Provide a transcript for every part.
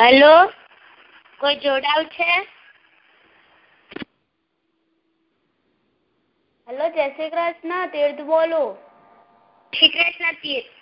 Hello? કોઈ જોડાવ છે? Hello જય શ્રી કૃષ્ણ તીર્થ બોલો. શ્રી કૃષ્ણ તીર્થ.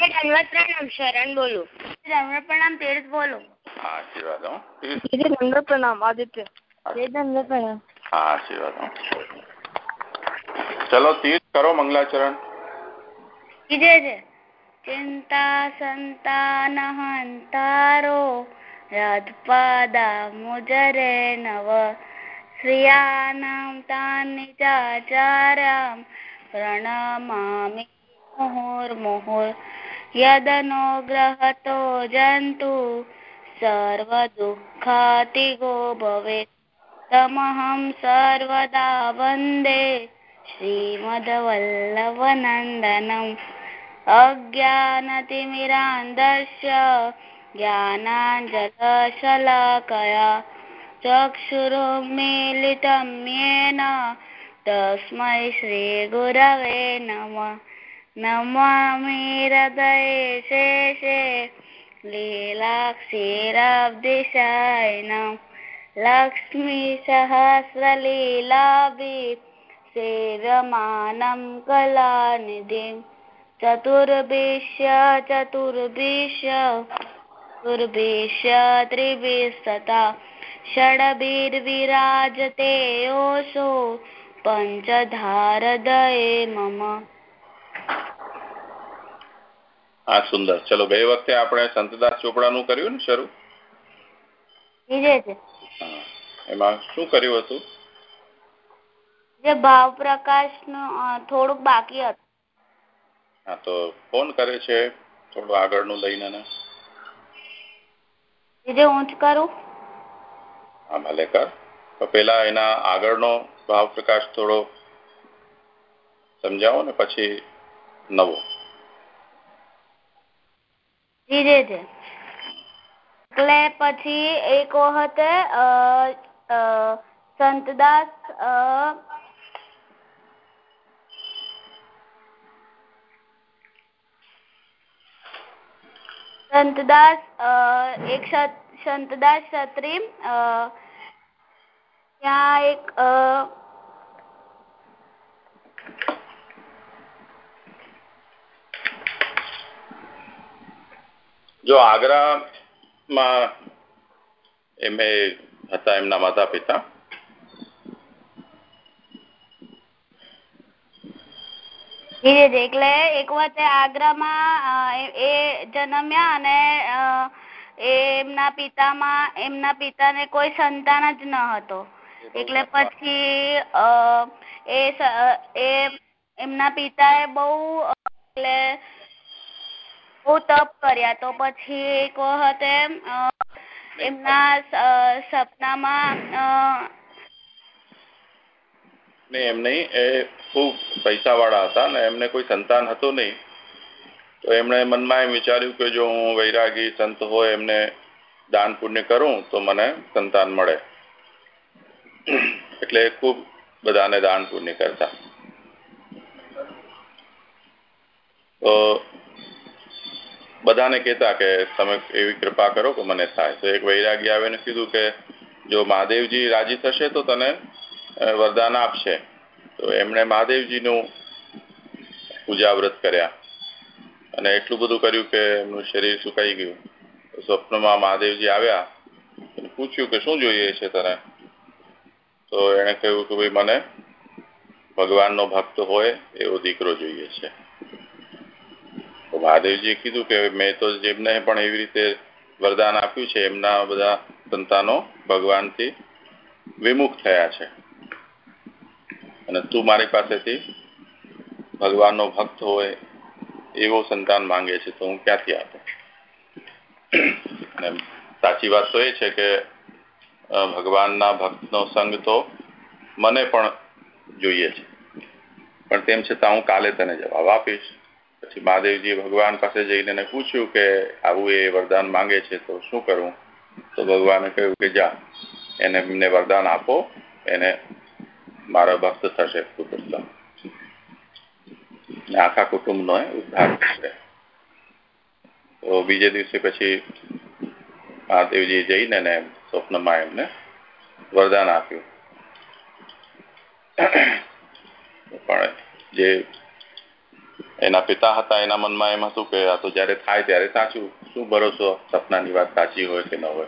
દંડવત પ્રણામ શરણ બોલું. દંડવત પ્રણામ તીર્થ બોલું. હા આશીર્વાદ હો. દંડ પ્રણામ આદિત્ય દંડ પ્રણામ. હા આશીર્વાદ હો. ચલો તીર્થ કરો મંગલાચરણ. ચિંતા સંતાન હંતારો રાધપાદામુજરે નવ. શ્રિયાનામ તાનિ ચાચાર્યામ પ્રણમામિ યદનો ગ્રહતો જંતુ સર્વદુઃખાતિગો ભવે તમહમ સર્વદા વંદે શ્રીમદવલ્લભનંદનમ અજ્ઞાનતિમિરાંધસ્ય ज्ञानाञ्जलशलाकया चक्षुरुन्मीलितं येन। तस्मै श्रीगुरवे नमः। नमामि हृदये शेषे लीलाक्षीराब्धिशाय नम् लक्ष्मीसहस्रलीलाभि सेव्यमानं कलानिधिं चतुर्भिश्य चतुर्भिश्य चतुर्भिश्य त्रिभिस्तथा षड्भिर्विराजते योऽसौ पञ्चधारदये मम હા સુંદર. ચલો બે વખતે આપણે સંતદાસ ચોપડાનું કર્યું ને શરૂ? એમાં શું કર્યું હતું? જે ભાવ પ્રકાશનું થોડુંક બાકી હતું. હા તો ફોન કરે છે થોડું આગળનું લઈને જે ઊંચ કરું? હા ભલે કર. તો પેલા એના આગળનો ભાવ પ્રકાશ થોડો સમજાવો ને પછી નવો. ધીરે છે એટલે પછી એક વખતે સંતદાસ સંતદાસ એક સંતદાસ ક્ષત્રિય ત્યાં એક જો આગ્રામાં એમે હતા એમના માતા પિતા એટલે એક વખતે આગ્રામાં એ જન્મ્યા અને એમના પિતામાં એમના પિતાને કોઈ સંતાન જ ન હતો. એટલે પછી એ એ એમના પિતાએ બહુ એટલે બહુ તપ કર્યા તો પછી એક વખતે એમના સપનામાં ને એમ નહીં એ ખૂબ પૈસાવાળા હતા ને એમને કોઈ સંતાન હતું નહીં. તો એમણે મનમાં એમ વિચાર્યું કે જો હું વૈરાગી સંત હોય, એમને દાન પુણ્ય કરું તો મને સંતાન મળે. એટલે ખૂબ બધાને દાન પુણ્ય કરતા. તો બધાને કહેતા કે તમે એવી કૃપા કરો કે મને થાય. તો એક વૈરાગી આવીને કીધું કે જો મહાદેવજી રાજી થશે તો તને વરદાન આપશે. તો એમણે મહાદેવજીનું પૂજા વ્રત કર્યા. અને એટલું બધું કર્યું કે એમનું શરીર સુકાઈ ગયું. સ્વપ્નમાં મહાદેવજી આવ્યા પૂછ્યું કે શું જોઈએ છે તને? તો એણે કહ્યું કે ભાઈ મને ભગવાનનો ભક્ત હોય એવો દીકરો જોઈએ છે. મહાદેવજીએ કીધું કે મેં તો જેમને પણ એવી રીતે વરદાન આપ્યું છે, એમના બધા સંતાનો ભગવાનથી વિમુખ થયા છે. અને તું મારી પાસેથી ભગવાનનો ભક્ત હોય એવો સંતાન માંગે છે, તો હું ક્યાંથી આપું? સાચી વાત તો એ છે કે ભગવાનના ભક્તનો સંગ તો મને પણ જોઈએ છે. પણ તેમ છતાં હું કાલે તને જવાબ આપીશ. પછી મહાદેવજી ભગવાન પાસે જઈને એને પૂછ્યું કે આવું એ વરદાન માંગે છે, તો શું કરું? તો ભગવાને કહ્યું કે જા, એને એમને વરદાન આપો, એને મારો ભક્ત થશે કુટુંબ આખા કુટુંબનો ઉદ્ધાર થશે. તો બીજે દિવસે પછી મહાદેવજી જઈને એને સ્વપ્નમાં એમને વરદાન આપ્યું. પણ જે એના પિતા હતા, એના મનમાં એમ હતું કે આ તો જયારે થાય ત્યારે સાચું. શું ભરોસો? સપનાની વાત સાચી હોય કે ન હોય?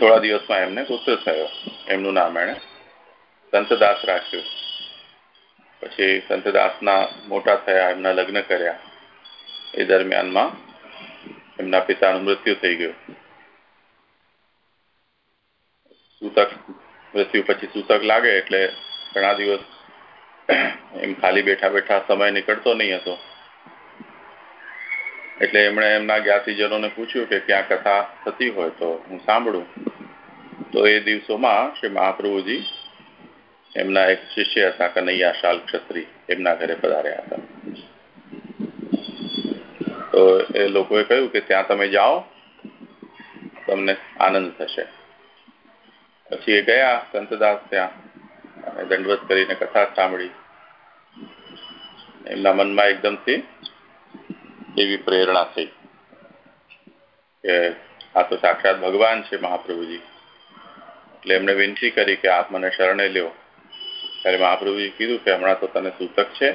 થોડા દિવસમાં એમને પુત્ર થયો. એમનું નામ એણે સંતદાસ રાખ્યું. પછી સંતદાસના મોટા થયા, એમના લગ્ન કર્યા. એ દરમિયાનમાં એમના પિતાનું મૃત્યુ થઈ ગયું. સૂતક, મૃત્યુ પછી સૂતક લાગે એટલે ઘણા દિવસ એમ ખાલી બેઠા બેઠા સમય નીકળતો નહીં હતો. એટલે એમણે એમના જ્ઞાતિજનોને પૂછ્યું કે ક્યાં કથા થતી હોય તો હું સાંભળું. તો એ દિવસોમાં શ્રી મહાપ્રભુજી એમના એક શિષ્ય હતા, કનૈયા શાલ ક્ષત્રી એમના ઘરે પધાર્યા હતા. તો એ લોકોએ કહ્યું કે ત્યાં તમે જાઓ, તમને આનંદ થશે. પછી એ ગયા સંતદાસ ત્યાં. દંડવત કરીને કથા સાંભળી. એમના મનમાં એકદમથી એવી પ્રેરણા થઈ કે આ તો સાક્ષાત ભગવાન છે મહાપ્રભુજી. એટલે એમણે વિનંતી કરી કે આપ મને શરણે લ્યો. ત્યારે મહાપ્રભુજી કીધું કે હમણાં તો તને સૂતક છે.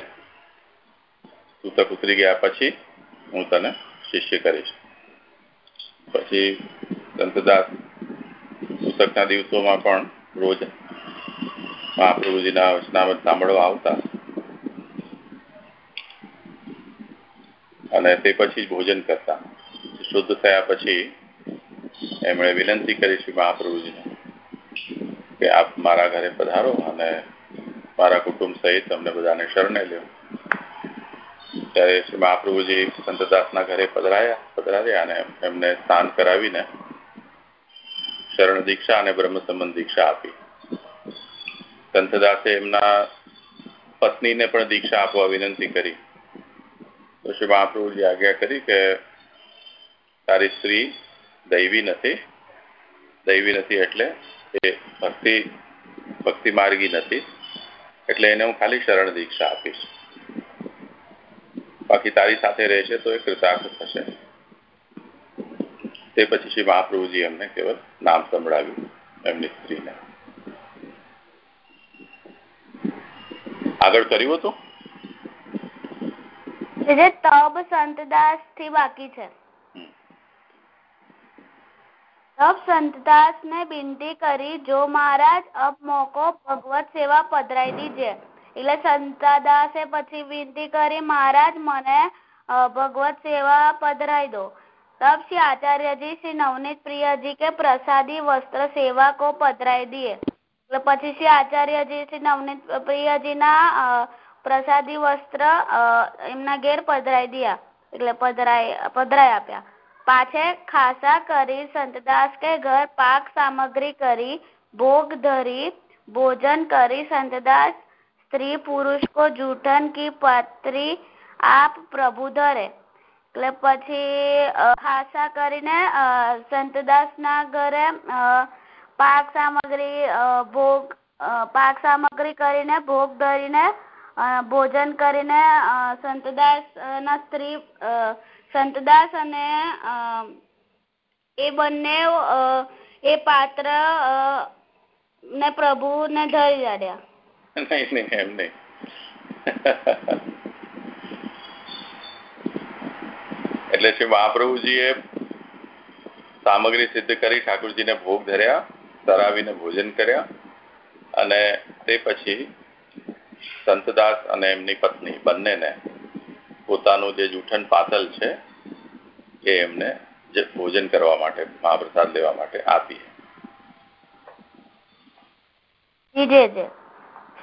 સૂતક ઉતરી ગયા પછી હું તને શિષ્ય કરીશ. પછી સંતદાસ સૂતકના દિવસોમાં પણ રોજ મહાપ્રભુજીના વચનામત સાંભળવા આવતા. અને તે પછી જ ભોજન કરતા. શુદ્ધ થયા પછી એમણે વિનંતી કરી શ્રી મહાપ્રભુજીને કે આપ મારા ઘરે પધારો અને મારા કુટુંબ સહિત અમને બધાને શરણે લ્યો. ત્યારે શ્રી મહાપ્રભુજી સંતદાસના ઘરે પધરાયા, પધરાવ્યા અને એમને સ્નાન કરાવીને શરણ દીક્ષા અને બ્રહ્મ દીક્ષા આપી. સંતદાસે એમના પત્નીને પણ દીક્ષા આપવા વિનંતી કરી. તો શ્રી મહાપ્રભુજી આજ્ઞા કરી કે તારી સ્ત્રી દૈવી નથી. દૈવી નથી એટલે એ ભક્તિ ભક્તિ માર્ગી નથી. એટલે એને હું ખાલી શરણ દીક્ષા આપીશ. બાકી તારી સાથે રહેશે તો એ કૃતાર્થ થશે. તે પછી શ્રી મહાપ્રભુજી એમને કેવલ નામ સંભળાવ્યું એમની સ્ત્રીને. આગળ કર્યું હતું? સંતદાસ મહારાજ પછી વિનંતી કરી મહારાજ મને ભગવત સેવા પધરાઈ દો. તબ શ્રી આચાર્યજી શ્રી નવનીત પ્રિયજી કે પ્રસાદી વસ્ત્ર સેવા કો પધરાઈ દે એટલે પછી શ્રી આચાર્યજી શ્રી નવનીત પ્રિયજીના પ્રસાદી વસ્ત્ર એમના ઘેર પધરાઈ દયા. એટલે પધરાઈ પધરાઈ આપ્યા. પાછે ખાસા કરી સંતદાસ કે ઘર પાક સામગ્રી કરી, ભોગ ધરી, ભોજન કરી સંતદાસ, સ્ત્રી પુરુષ કો જૂઠન કી પત્રી આપ પ્રભુ ધરે. એટલે પછી ખાસા કરીને સંતદાસ ના ઘરે પાક સામગ્રી ભોગ પાક સામગ્રી કરીને, ભોગ ધરીને ભોજન કરીને સંતદાસ ના સ્ત્રી સંતદાસ અને એ બંને એ પાત્ર ને પ્રભુ ને ધરી જાડ્યા નહીં નહીં, એમ એટલે શ્રી મહાપ્રભુજીએ સામગ્રી સિદ્ધ કરી, ઠાકોરજીને ભોગ ધર્યા. તરાવીને ભોજન કર્યા અને તે પછી સંતદાસ અને એમની પત્ની બંનેને પોતાનું જે જૂઠણ પાતલ છે એ એમને જે ભોજન કરવા માટે, મહાપ્રસાદ લેવા માટે આપી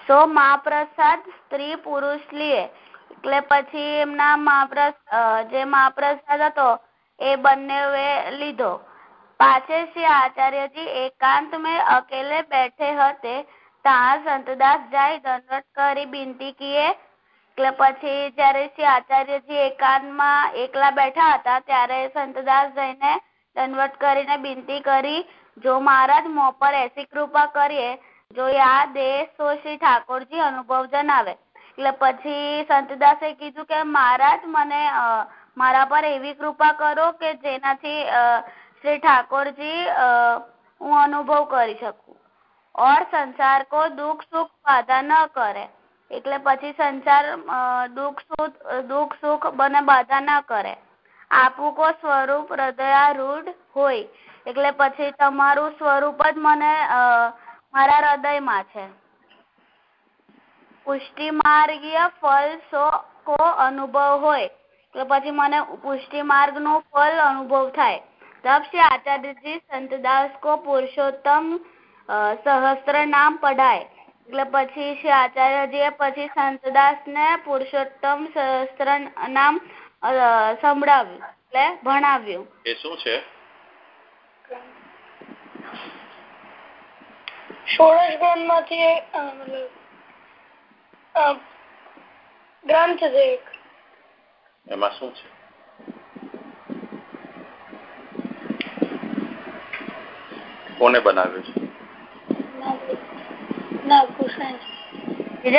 સો મહાપ્રસાદ સ્ત્રી પુરુષ લીએ. એટલે પછી એમના મહાપ્રસાદ જે મહાપ્રસાદ હતો એ બંને લીધો. પાછે શ્રી આચાર્યજી એકાંત મેં અકેલે બેઠે હતે. ત્યાં સંતદાસ જાય દંડવત કરી બિનતી કીએ. એટલે પછી જયારે શ્રી આચાર્યજી એકાંતમાં એકલા બેઠા હતા, ત્યારે સંતદાસ જઈને દંડવત કરીને બિનતી કરી. જો મહારાજ મો પર એસી કૃપા કરીએ, જો આ દેશ, તો શ્રી ઠાકોરજી અનુભવ જણાવે એટલે પછી સંતદાસે કીધું કે મહારાજ મને મારા પર એવી કૃપા કરો કે જેનાથી શ્રી ઠાકોરજી હું અનુભવ કરી શકું. ઓર સંસાર કો દુઃખ સુખ બાધા ન કરે. એટલે પછી સંસાર દુઃખ સુખ દુઃખ સુખ બને બાધા ન કરે. આપું કો સ્વરૂપ હૃદયારૂઢ હોય. એટલે પછી તમારું સ્વરૂપ જ મને મારા હૃદયમાં છે. પુષ્ટિ માર્ગીય ફળ સો કો અનુભવ હોય. એટલે પછી મને પુષ્ટિ માર્ગનું ફળ અનુભવ થાય. तब से आचार्य जी संतदास को पुरुषोत्तम સહસ્ત્ર નામ પઢાય એટલે પછી શ્રી આચાર્યજીએ પછી સંતદાસ ને પુરુષોત્તમ સહસ્ત્ર નામ સંભળાવ્યું એટલે ભણાવ્યું એ શું છે ષોડશ ગ્રંથ માંથી ગ્રંથ છે એક એમાં શું છે કોને બનાવ્યો છે?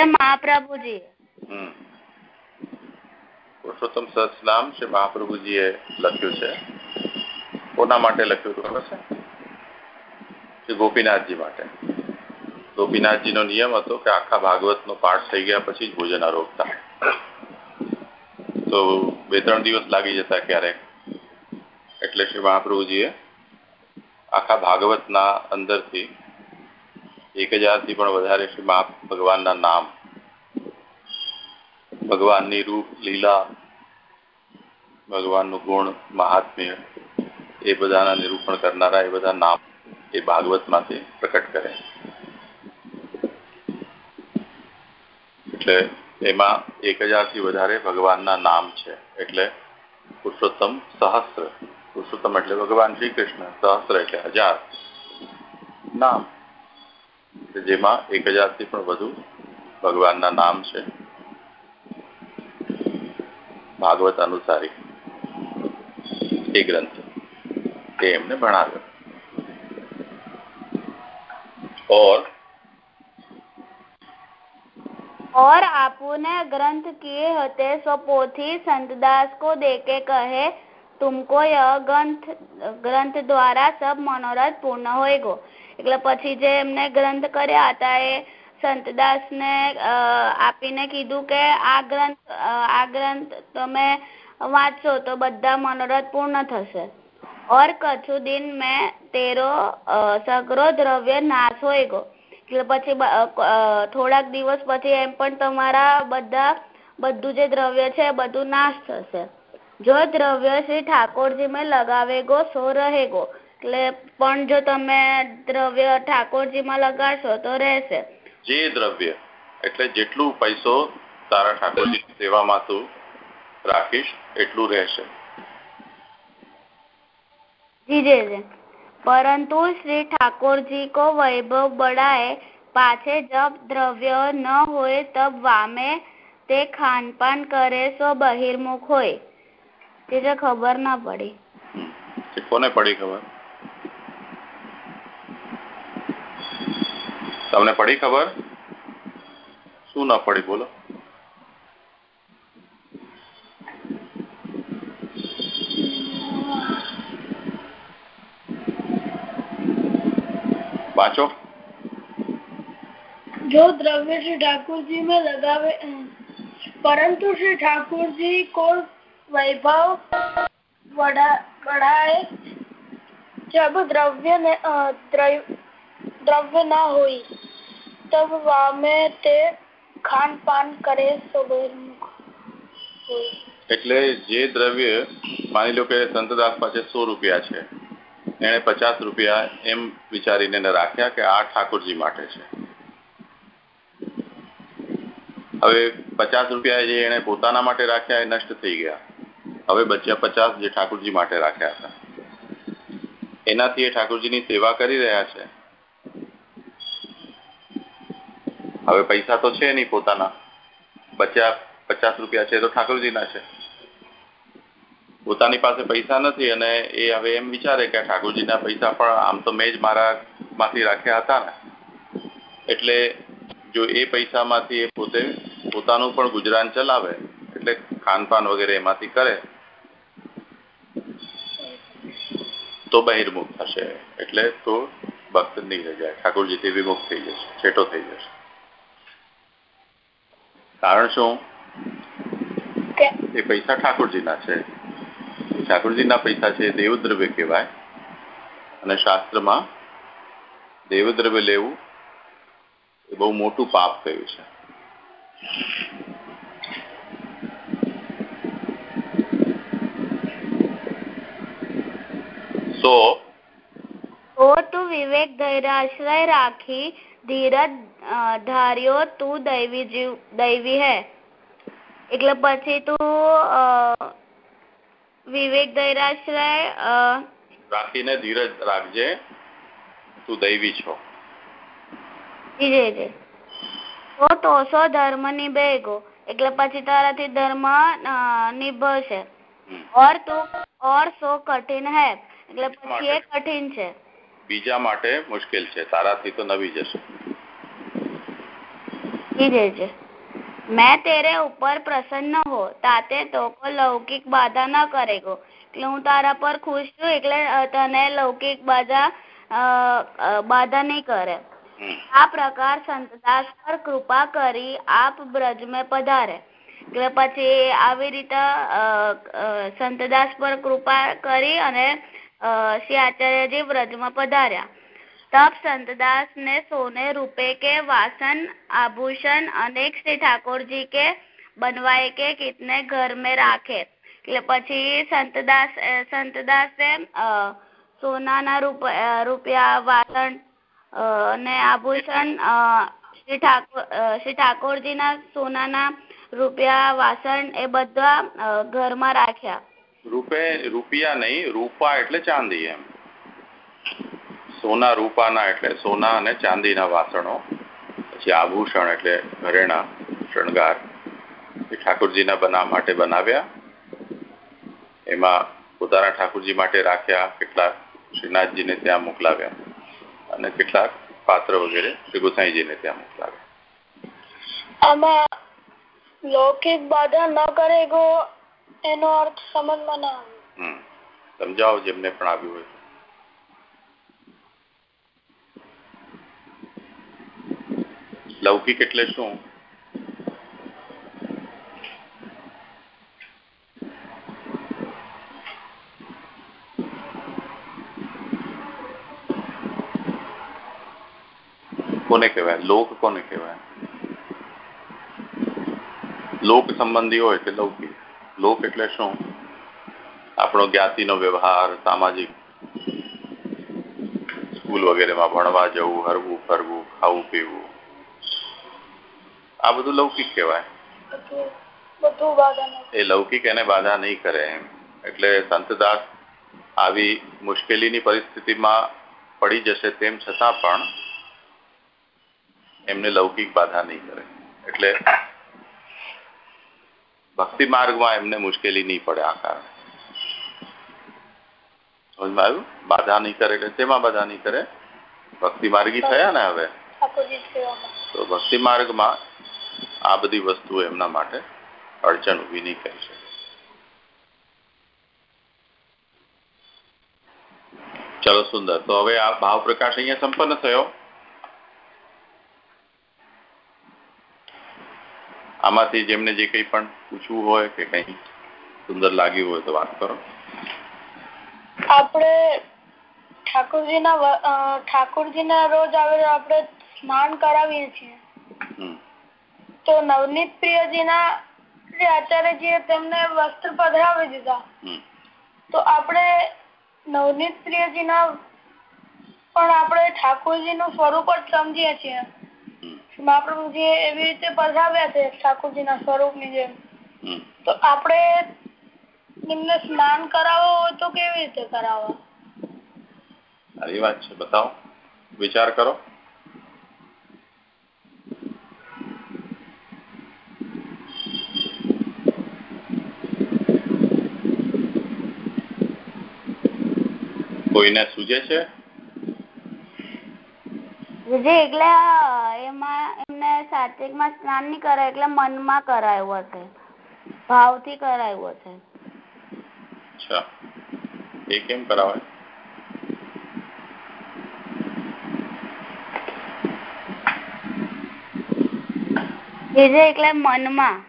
મહાપ્રભુજી પુરુષોત્તમ સહસ્રનામ શ્રી મહાપ્રભુજીએ લખ્યું છે. કોના માટે લખ્યું ખબર છે? શ્રી ગોપીનાથજી માટે. ગોપીનાથજી નો નિયમ હતો કે આખા ભાગવત નો પાઠ થઈ ગયા પછી જ ભોજન આરોગતા તો બે ત્રણ દિવસ લાગી જતા ક્યારેક. એટલે શ્રી મહાપ્રભુજીએ આખા ભાગવતના અંદરથી એક હજારથી પણ વધારે શ્રી મહા ભગવાનના નામ, ભગવાનની રૂપ, લીલા, ભગવાનનું ગુણ, મહાત્મ્ય, એ બધાના નિરૂપણ કરનારા, એ બધા નામ એ ભાગવતમાંથી પ્રકટ કરે. એટલે એમાં એક હજારથી વધારે ભગવાનના નામ છે. એટલે પુરુષોત્તમ સહસ્ત્ર. પુરુષોત્તમ એટલે ભગવાન શ્રી કૃષ્ણ સહસ્ત્ર એટલે હજાર નામ જેમાં એક હજારથી પણ વધુ ભગવાનના નામ છે ભાગવત અનુસારી એ ગ્રંથ એ એમને ભણાવ્યો और और आपने ग्रंथ किए होते सो पोथी संतदास को देके कहे तुमको यह ગ્રંથ ગ્રંથ દ્વારા સબ મનોરથ પૂર્ણ હોયગો એટલે પછી જે એમને ગ્રંથ કર્યા હતા એ સંતદાસ ને આપીને કીધું કે આ ગ્રંથ આ ગ્રંથ તમે વાંચશો તો બધા મનોરથ પૂર્ણ થશે ઓર કછુ દિન મેં તેરો સગરો દ્રવ્ય નાશ હોયગો એટલે પછી થોડાક દિવસ પછી એમ પણ તમારા બધા બધું જે દ્રવ્ય છે બધું નાશ થશે જો દ્રવ્ય શ્રી ઠાકોરજી મેં લગાવેગો સો રહેગો એટલે પણ જો તમે દ્રવ્ય ઠાકોરજીમાં લગાડશો તો રહેશે જે દ્રવ્ય એટલે જેટલું પૈસો તારા ઠાકોરજી સેવામાં તું રાખીશ એટલું રહેશે जी जी जी परंतु श्री ठाकुर जी को वैभव बढ़ाए पाछे जब द्रव्य न होए तब वामे તે ખાનપાન કરે સો બહિર્મુખ હોય તે ખબર ના પડી. કોને પડી ખબર? તમને પડી ખબર? શું ના પડી બોલો. વાંચો. જો દ્રવ્ય શ્રી ઠાકોરજી માં લગાવે પરંતુ શ્રી ઠાકોરજી કોઈ વૈભવ વડાએ જબ દ્રવ્ય દ્રવ્ય ના હોય, તબ વામે તે ખાન પાન કરે એટલે જે દ્રવ્ય માની લો કે સંતદાસ પાસે સો રૂપિયા છે એને પચાસ રૂપિયા એમ વિચારીને રાખ્યા કે આ ઠાકોરજી માટે છે. હવે પચાસ રૂપિયા જે એને પોતાના માટે રાખ્યા એ નષ્ટ થઈ ગયા. હવે બચ્યા પચાસ જે ઠાકોરજી માટે રાખ્યા હતા. એનાથી એ ઠાકોરજીની સેવા કરી રહ્યા છે. હવે પૈસા તો છે નહીં પોતાના. બચ્યા પચાસ રૂપિયા છે તો ઠાકોરજીના છે. પોતાની પાસે પૈસા નથી અને એ હવે એમ વિચારે કે ઠાકોરજીના પૈસા પણ આમ તો મેં જ મારા માંથી રાખ્યા હતા ને. એટલે જો એ પૈસામાંથી એ પોતે પોતાનું પણ ગુજરાન ચલાવે, એટલે ખાનપાન વગેરે એમાંથી કરે તો બહિર્મુખ થશે. એટલે તો ભક્ત નહીં રહી જાય ઠાકોરજીથી વિમુખ થઈ જશે છેટો થઈ જશે. કારણ શું? એ પૈસા ઠાકોરજીના છે. ઠાકોરજીના પૈસા છે દેવદ્રવ્ય કહેવાય. અને શાસ્ત્રમાં દેવદ્રવ્ય લેવું એ બહુ મોટું પાપ કહ્યું છે. તો તું વિવેક ધૈર્યાશ્રય રાખી ધીરજ ધાર્યો તું દૈવી જીવ દૈવી હે એટલે પછી તું વિવેક ધૈર્યાશ્રય રાખીને ધીરજ રાખજે તું દૈવી છો જી જી જી તો તોસો ધર્મ નિભેગો એટલે પછી તારાથી ધર્મ નિભશે ઓર તું ઓર સો કઠિન હે એટલે પછી એ કઠિન છે. બીજા માટે મુશ્કેલ છે. તારાથી તો નવી જશે. છે. મેં તેરે ઉપર પ્રસન્ન હો તાતે તો લૌકિક બાધા ન કરેગો એટલે હું તારા પર ખુશ છું એટલે તને લૌકિક બાધા બાધા નહીં કરે. આ પ્રકાર સંતદાસ પર કૃપા કરી આપ બ્રજ મેં પધારે. એટલે પછી આવી રીતે સંતદાસ પર કૃપા કરી અને શ્રી આચાર્યજી વ્રજમાં પધાર્યા. તપ સંતદાસ ને સોને રૂપે કે વાસન, આભૂષણ અનેક શ્રી ઠાકોરજી કે બનવાએ કે કિતને ઘર મેં રાખે. એટલે પછી સંતદાસ સંતદાસે સોનાના રૂપિયા, વાસણ અને આભૂષણ શ્રી ઠાકોર શ્રી ઠાકોરજીના સોનાના રૂપિયા, વાસણ એ બધા ઘરમાં રાખ્યા. રૂપે રૂપિયા નહીં, રૂપા એટલે ચાંદી એમ. સોના રૂપાના એટલે સોના અને ચાંદીના વાસણો, પછી આભૂષણ એટલે ઘરેણા, શણગાર, એ ઠાકોરજીના બના માટે બનાવ્યા. એમાં પોતાના ઠાકોરજી માટે રાખ્યા, કેટલાક શ્રીનાથજીને ત્યાં મોકલાવ્યા અને કેટલાક પાત્ર વગેરે શ્રી ગોસાઈજીને ત્યાં મોકલાવ્યા. આમાં લૌકિક બાધા ન કરેગો એનો અર્થ સમજમાં ના સમજાવો જેમને પણ આવ્યું હોય. લૌકિક એટલે શું? કોને કહેવાય? લોક કોને કહેવાય? લોક સંબંધી હોય કે લૌકિક? લોક એટલે શું? આપણો જ્ઞાતિનો વ્યવહાર, સામાજિક સ્કૂલ વગેરેમાં ભણવા જવું, હરવું, ફરવું, ખાવું, પીવું. આ બધું લૌકિક કહેવાય. એ લૌકિક એને બાધા નહીં કરે એટલે સંતદાસ આવી મુશ્કેલીની પરિસ્થિતિમાં પડી જશે તેમ છતાં પણ એમને લૌકિક બાધા નહીં કરે. એટલે ભક્તિ માર્ગમાં એમને મુશ્કેલી નહીં પડે આ કારણે. સમજમાં આવ્યું? બાધા નહીં કરે એટલે તેમાં બાધા નહીં કરે? ભક્તિ માર્ગી થયા ને હવે? તો ભક્તિ માર્ગમાં આ બધી વસ્તુઓ એમના માટે અડચણ ઊભી નહીં કરી શકે. ચલો સુંદર તો હવે આ ભાવ પ્રકાશ અહીંયા સંપન્ન થયો. આમાંથી જેમને જે કંઈ પણ પૂછવું હોય કે કંઈ સુંદર લાગ્યું હોય તો વાત કરો. આપણે ઠાકોરજીના ઠાકોરજીના રોજ આવે આપણે સ્નાન કરાવીએ છીએ. તો નવનીત પ્રિયજીના જે આચાર્યજીએ તેમને વસ્ત્ર પધરાવી દીધા. તો આપણે નવનીત પ્રિયજીના પણ આપણે ઠાકોરજીનું સ્વરૂપ જ સમજીએ છીએ. મહાપ્રભુજી એવી રીતે પધરાવ્યા છે ઠાકુરજીના સ્વરૂપની જેમ તો આપણે એમને સ્નાન કરાવવો હોય તો કેવી રીતે કરાવવા? સારી વાત છે. બતાવો. વિચાર કરો. કોઈને સૂજે છે? વિજય એટલે એમાં એમને સાત્વિકમાં સ્નાન નહીં કરાય એટલે મનમાં કરાયું હશે. ભાવથી કરાયું હશે. અચ્છા. એ કેમ કરાવાય? વિજય એટલે મનમાં.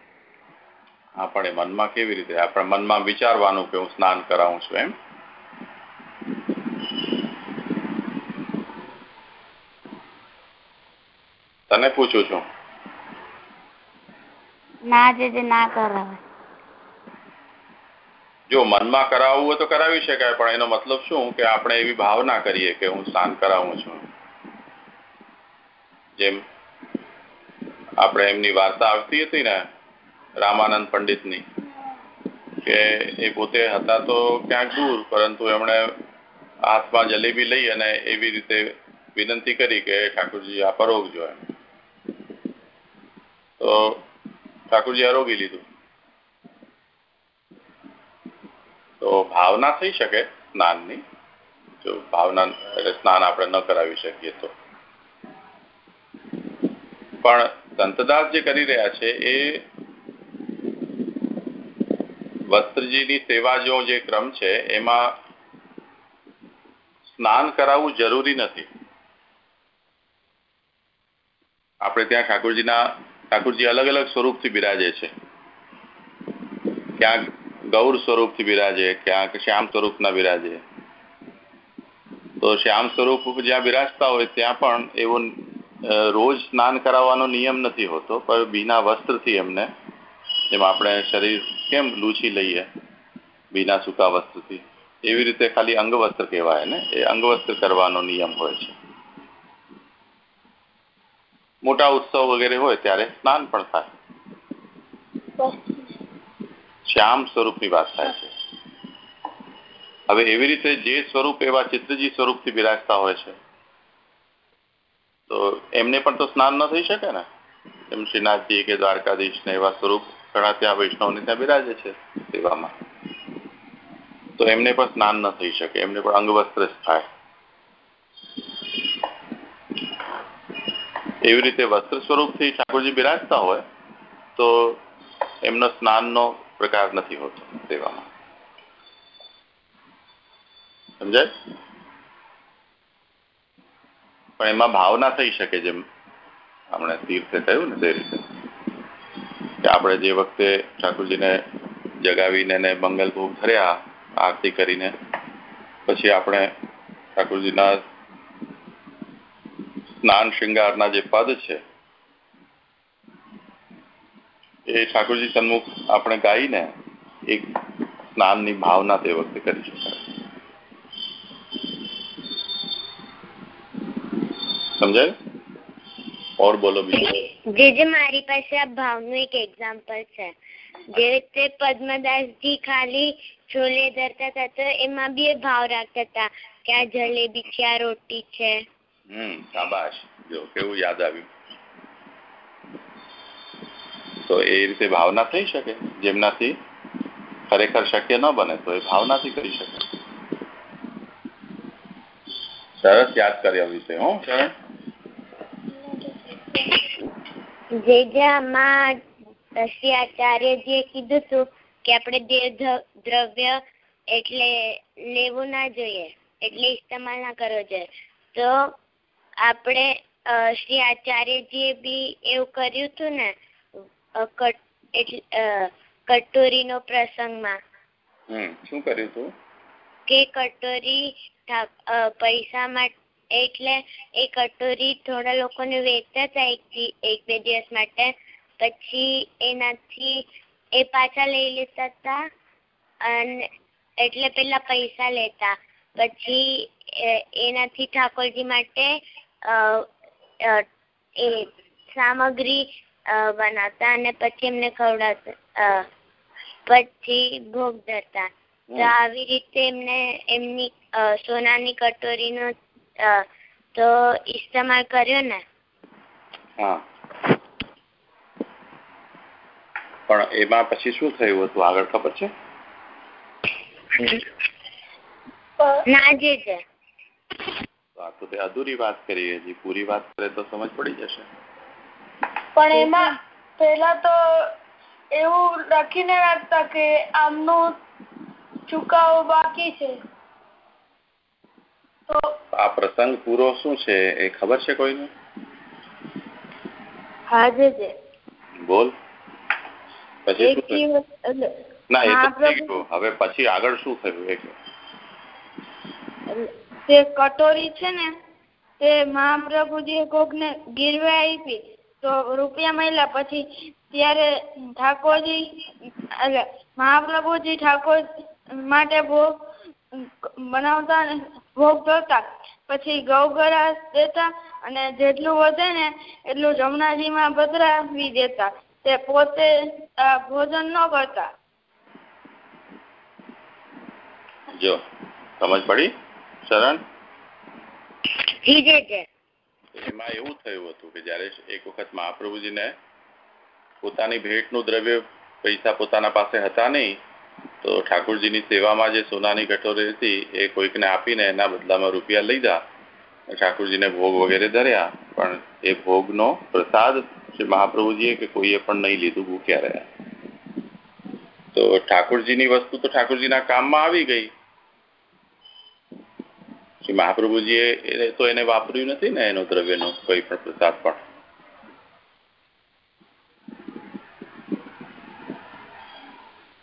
હા પણ એ મનમાં કેવી રીતે? આપણે મનમાં વિચારવાનું કે હું સ્નાન કરાવું છું એમ? તને પૂછું છું. ના જે ના કરાવે. જો મનમાં કરાવવું હોય તો કરાવી શકાય પણ એનો મતલબ શું? કે આપણે એવી ભાવના કરીએ કે હું સ્નાન કરાવું છું. જેમ આપણે એમની વાર્તા આવતી હતી ને રામાનંદ પંડિતની કે એ પોતે હતા તો ક્યાંક દૂર પરંતુ એમણે હાથમાં જલેબી લઈ અને એવી રીતે વિનંતી કરી કે ઠાકોરજી આ પરોગજો એમ. તો ઠાકોરજી આરોગી લીધું. તો ભાવના થઈ શકે સ્નાનની. જો ભાવના એટલે સ્નાન આપણે ન કરાવી શકીએ તો. પણ સંતદાસ જે કરી રહ્યા છે એ વસ્ત્રજીની સેવા જો જે ક્રમ છે, એમાં સ્નાન કરાવવું જરૂરી નથી. આપણે ત્યાં ઠાકોરજીના ઠાકોરજી અલગ અલગ સ્વરૂપથી બિરાજે છે. ક્યાંક ગૌર સ્વરૂપથી બિરાજે, ક્યાંક શ્યામ સ્વરૂપના બિરાજે. તો શ્યામ સ્વરૂપ જ્યાં બિરાજતા હોય ત્યાં પણ એવો રોજ સ્નાન કરાવવાનો નિયમ નથી હોતો, પણ બીના વસ્ત્રથી એમને, જેમ આપણે શરીર કેમ લૂછી લઈએ, બીના સૂકા વસ્ત્રથી. એવી રીતે ખાલી અંગવસ્ત્ર કહેવાય ને, એ અંગવસ્ત્ર કરવાનો નિયમ હોય છે. મોટા ઉત્સવ વગેરે હોય ત્યારે સ્નાન પણ થાય. શ્યામ સ્વરૂપની વાત થાય છે. હવે એવી રીતે જે સ્વરૂપ એવા ચિત્રજી સ્વરૂપથી બિરાજતા હોય છે. તો એમને પણ તો સ્નાન ન થઈ શકે ને? એમ શ્રીનાથજી કે દ્વારકાધીશ ને એવા સ્વરૂપ ઘણા ત્યાં વૈષ્ણવને ત્યાં બિરાજે છે સેવામાં. તો એમને પણ સ્નાન ન થઈ શકે, એમને પણ અંગવસ્ત્ર થાય. એવી રીતે વસ્ત્ર સ્વરૂપથી ઠાકોરજી બિરાજતા હોય, તો એમનો સ્નાનનો પ્રકાર નથી હોતો સેવામાં સમજાય? પણ એમાં ભાવના થઈ શકે જેમ આપણે તીર્થે કહ્યું ને તે રીતે. કે આપણે જે વખતે ઠાકોરજીને જગાવીને ને મંગલભોગ ધર્યા, આરતી કરીને, પછી આપણે ઠાકોરજીના સ્નાન શૃંગારના જે પદ છે, એ ઠાકોરજી સન્મુખ આપણે ગાઈને એક સ્નાનની ભાવના તે વખતે કરી શકાય સમજાય? ઓર બોલો બીજું. જે મારી પાસે આ ભાવનું એક એક્ઝામ્પલ છે, જે રીતે પદ્મદાસજી ખાલી છોલે ધરતા હતા તો એમાં બી એ ભાવ રાખતા હતા કે આ જલેબી છે, આ રોટી છે. હમ, શાબાશ. જો, કેવું યાદ આવ્યું. તો એ રીતે ભાવના થઈ શકે, જેમનાથી ખરેખર શક્ય ન બને, તો એ ભાવનાથી કીધું કે આપણે દેહ દ્રવ્ય એટલે લેવું ના જોઈએ, એટલે ઇસ્તેમાલ ના કરવો જોઈએ. તો આપણે શ્રી આચાર્યજીએ બી એવું કર્યું હતું ને કટોરીનો પ્રસંગમાં. શું કર્યું હતું કે કટોરી પૈસા એટલે એ કટોરી થોડા લોકોને વેચતા હતા એક બે દિવસ માટે. પછી એનાથી એ પાછા લઈ લેતા હતા અને એટલે પેલા પૈસા લેતા. પછી એનાથી ઠાકોરજી માટે એ સામગ્રી બનાવતા અને પછી એમને ખવડાવતા પછી ભોગ ધરતા. તો આવી રીતે એમને એમની સોનાની કટોરીનો તો ઇસ્તેમાલ કર્યો ને. હા. પણ એમાં પછી શું થયું હતું? આગળ ખબર છે? ના જે છે. આ તો તે અધૂરી વાત કરી હજી પૂરી વાત કરે તો સમજ પડી જશે. પણ એમાં પેલા તો એવું લખીને રાખતા કે આમનું ચુકાવો બાકી છે. તો આ પ્રસંગ પૂરો શું છે એ ખબર છે કોઈને? હા જે છે. બોલ. પછી એક શું થયું? ના એ તો હવે પછી આગળ શું થયું? એ કહો. તે કટોરી છે ને તે મહાપ્રભુજીએ કોકને ગીરવે આપી, તો રૂપિયા મળ્યા પછી ત્યારે ઠાકોરજી, એટલે મહાપ્રભુજી ઠાકોર માટે ભોગ બનાવતા અને ભોગ ધરતા પછી ગૌગરા દેતા અને જેટલું વધે ને, એટલું જમનાજીમાં પધરાવી દેતા. તે પોતે ભોજન ન કરતા. જો, સમજ પડી? શરણ એમાં એવું થયું હતું કે જયારે એક વખત મહાપ્રભુજીને પોતાની ભેટનું દ્રવ્ય પૈસા પોતાના પાસે હતા નહીં તો ઠાકોરજીની સેવામાં જે સોનાની કટોરી હતી એ કોઈકને આપીને એના બદલામાં રૂપિયા લીધા ઠાકોરજીને ભોગ વગેરે ધર્યા પણ એ ભોગનો પ્રસાદ શ્રી મહાપ્રભુજીએ કે કોઈએ પણ નહીં લીધું ભૂખ્યા રહ્યા. તો ઠાકોરજીની વસ્તુ તો ઠાકોરજીના કામમાં આવી ગઈ. શ્રી મહાપ્રભુજીએ એ તો એને વાપર્યું નથી ને એનો દ્રવ્યનો કોઈ પણ પ્રસાદ પણ?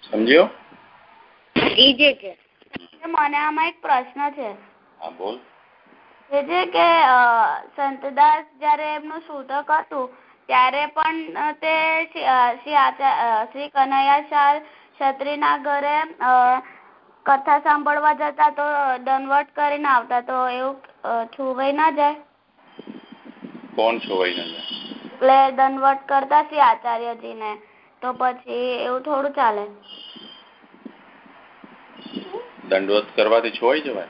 સમજ્યો? મને આમાં એક પ્રશ્ન છે. હા બોલ. એ છે કે સંતદાસ જયારે એમનું સૂતક હતું ત્યારે પણ તે શ્રી અ, શ્રી શ્રી કનૈયાશાલ ક્ષત્રિયના ઘરે કથા સાંભળવા જતા તો દનવટ કરીને આવતા તો એવું છુવાઈ ના જાય. કોણ છુવાઈ ના જાય? એટલે દનવટ કરતા આચાર્યજી ને તો પછી એવું થોડું ચાલે. દંડવત કરવાથી છુવાઈ જવાય?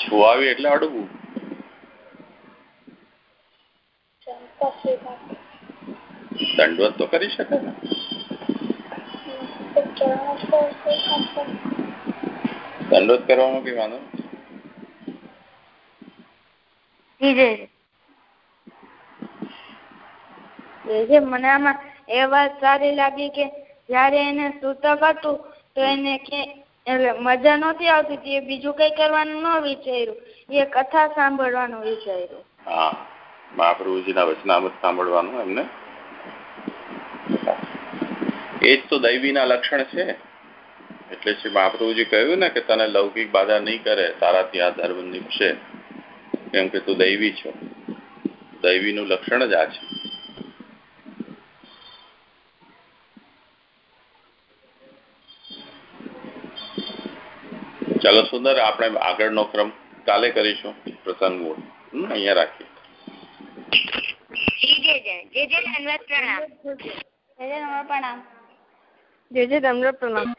છુવાવી એટલે અડવું દંડવત તો કરી શકે ને? દંડવત કરવાનો કઈ વાંધો મને આમાં એ વાત સારી લાગી કે જયારે એને સૂતક હતું તો એને કે એટલે મજા નહોતી આવતી એ બીજું કઈ કરવાનું ન વિચાર્યું એ કથા સાંભળવાનું વિચાર્યું હા મહાપ્રભુજીના વચનામૃત સાંભળવાનું એમને એ જ તો દૈવીના લક્ષણ છે. એટલે શ્રી મહાપ્રભુજી કહ્યું ને કે તને લૌકિક બાધા નહીં કરે તારાથી આ ધર્મ નીપશે. કેમ કે તું દૈવી છો. દૈવીનું લક્ષણ જ આ છે. ચાલો સુંદર આપણે આગળનો ક્રમ કાલે કરીશું પ્રસંગ મૂળ. અહીંયા રાખીએ. જી જે જે. જે જે ધન્યવાદ પ્રણામ જય જય પ્રણામ જે જય તમને પ્રણામ.